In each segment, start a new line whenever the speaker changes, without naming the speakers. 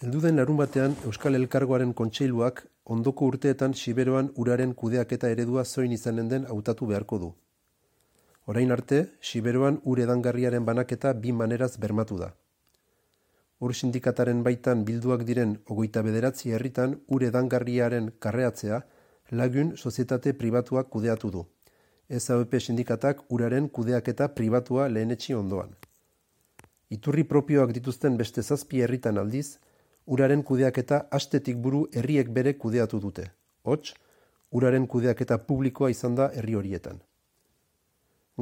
Heldu den larunbatean Euskal Elkargoaren kontseiluak ondoko urteetan Siberoan uraren kudeaketa eredua zoin izanen den hautatu beharko du. Orain arte, Siberoan ur edangarriaren banaketa bi maneraz bermatu da. Ur sindikataren baitan bilduak diren ogoita bederatzi herritan ur edangarriaren karreatzea lagun sozietate pribatuak kudeatu du. Ez sindikatak uraren kudeaketa pribatua lehenetxi ondoan. Iturri propioak dituzten beste zazpi herritan aldiz, uraren kudeaketa astetik buru herriek bere kudeatu dute. Hots, uraren kudeaketa publikoa izan da herri horietan.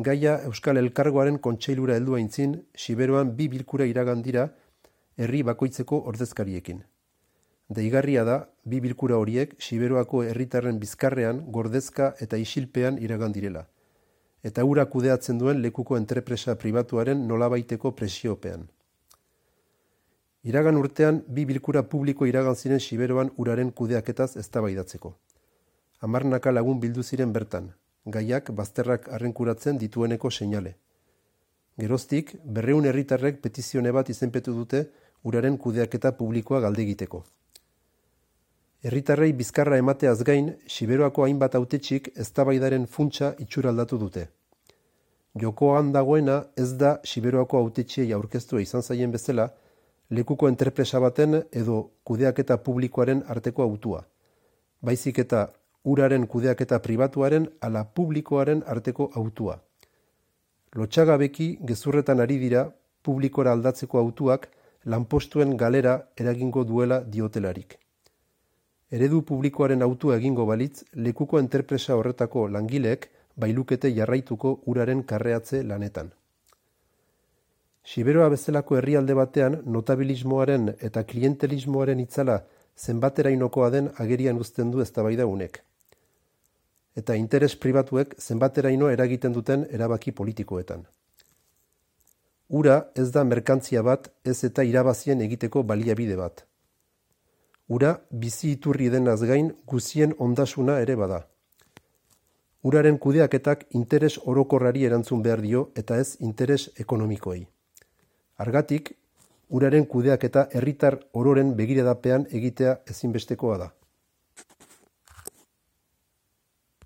Gaia Euskal Elkargoaren kontseilura heldu aintzin, Siberoan bi bilkura iragan dira herri bakoitzeko ordezkariekin. Deigarria da, bi bilkura horiek Siberoako herritarren bizkarrean, gordezka eta isilpean iragan direla. Eta ura kudeatzen duen lekuko entrepresa pribatuaren nolabaiteko presiopean. Iragan urtean, bi bilkura publiko iragan ziren Siberoan uraren kudeaketaz eztabaidatzeko. Amarnaka lagun bildu ziren bertan, gaiak bazterrak arrenkuratzen ditueneko seinale. Geroztik, berreun herritarrek petizione bat izenpetu dute uraren kudeaketa publikoa galde egiteko. Herritarrei bizkarra emateaz gain, Siberoako hainbat autetxik eztabaidaren funtsa itxuraldatu dute. Jokoan dagoena ez da Siberoako autetxiei aurkeztua izan zaien bezala, lekuko entrepresa baten edo kudeaketa publikoaren arteko autua. Baizik eta uraren kudeaketa pribatuaren ala publikoaren arteko autua. Lotxagabeki gezurretan ari dira publikora aldatzeko autuak lanpostuen galera eragingo duela diotelarik. Eredu publikoaren autua egingo balitz, lekuko entrepresa horretako langileek bailukete jarraituko uraren karreatze lanetan. Siberoa bezalako herrialde batean notabilismoaren eta klientelismoaren itzala zenbaterainokoa den agerian uzten du eztabaida unek. Eta interes pribatuek zenbateraino eragiten duten erabaki politikoetan. Ura ez da merkantzia bat ez eta irabazien egiteko baliabide bat. Ura bizi iturri denaz gain guzien ondasuna ere bada. Uraren kudeaketak interes orokorrari erantzun behar dio eta ez interes ekonomikoei. Argatik, uraren kudeak eta herritar ororen begiradapean egitea ezinbestekoa da.